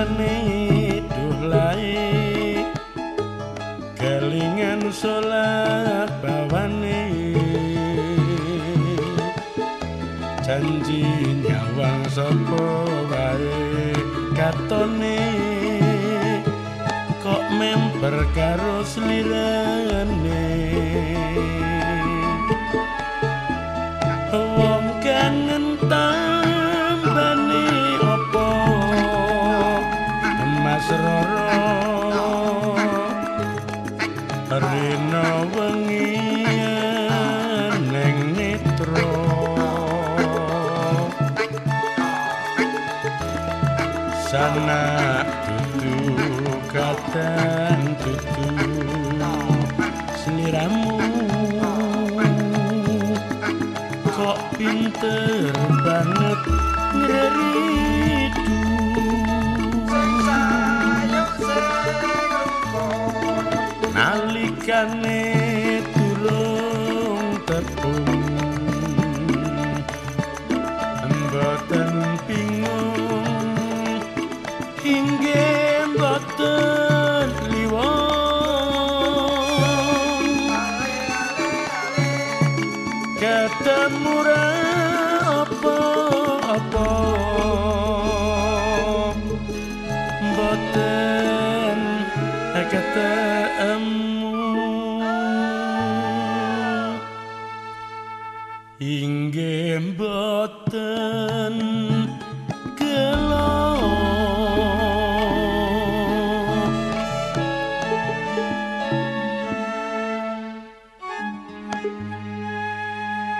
rasane duhlae kelingan solak bawane. Janji nyawang sapa wae katone kok member karo slirane sana tutu katan tutu seliramu. Kok pinter banget ngeridu nalikane tulung tepung. Mboten ketemu ra apa-apa mboten ketemu. Inggih mboten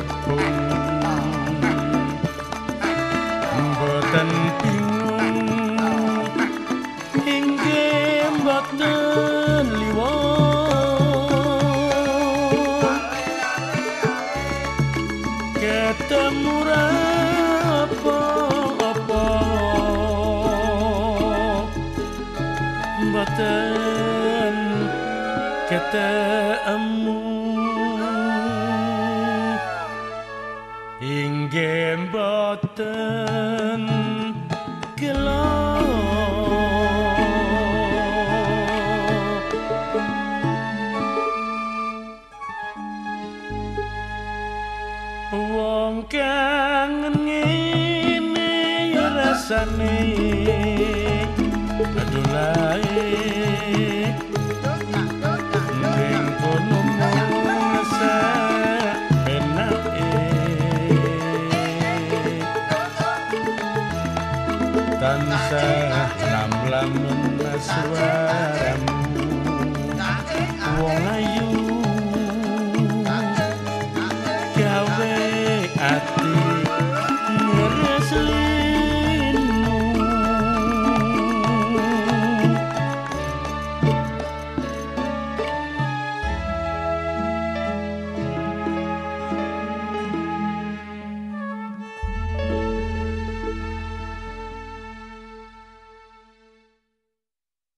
tepung mboten bingung. Inggih mboten liwong inggih mboten gelo. Wong kangen ngene rasane. Adulae Namlamun aswa